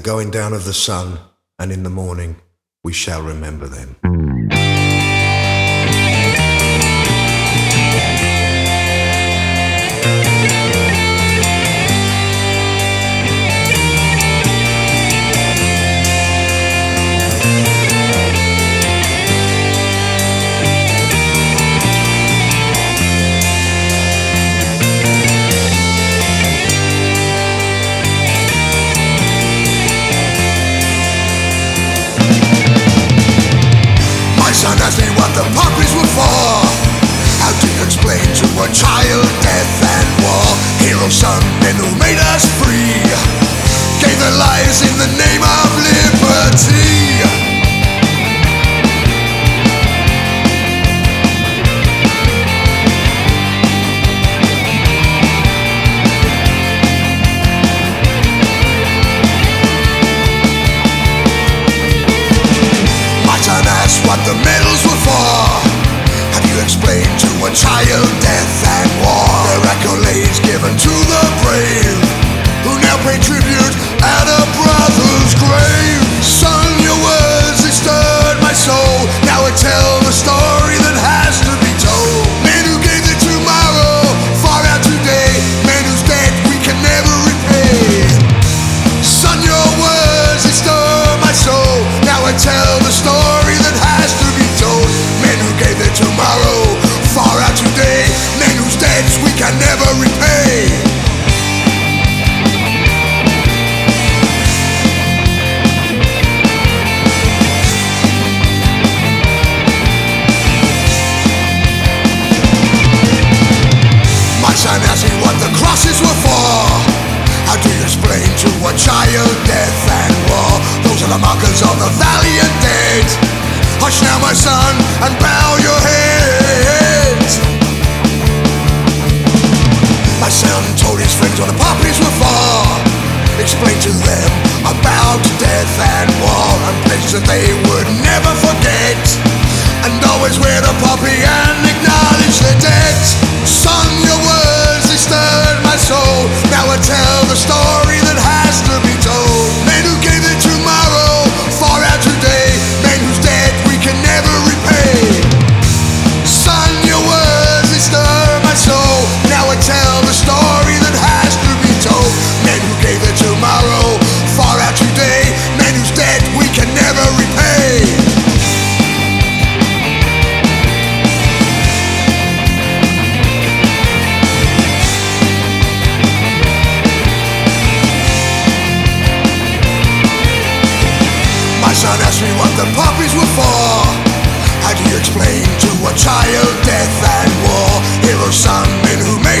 the going down of the sun, and in the morning we shall remember them. rise in the name of liberty. the markers of the valiant dead. Hush now, my son, and bow your head. My son told his friends what the poppies were for. Explained to them about death and war, and pledged that they would never forget. And always wear the poppy and acknowledge the dead. Son, your words, they stirred my soul. Now I tell. asked me what the poppies were for. How do you explain to a child death and war? Heroes, some men who made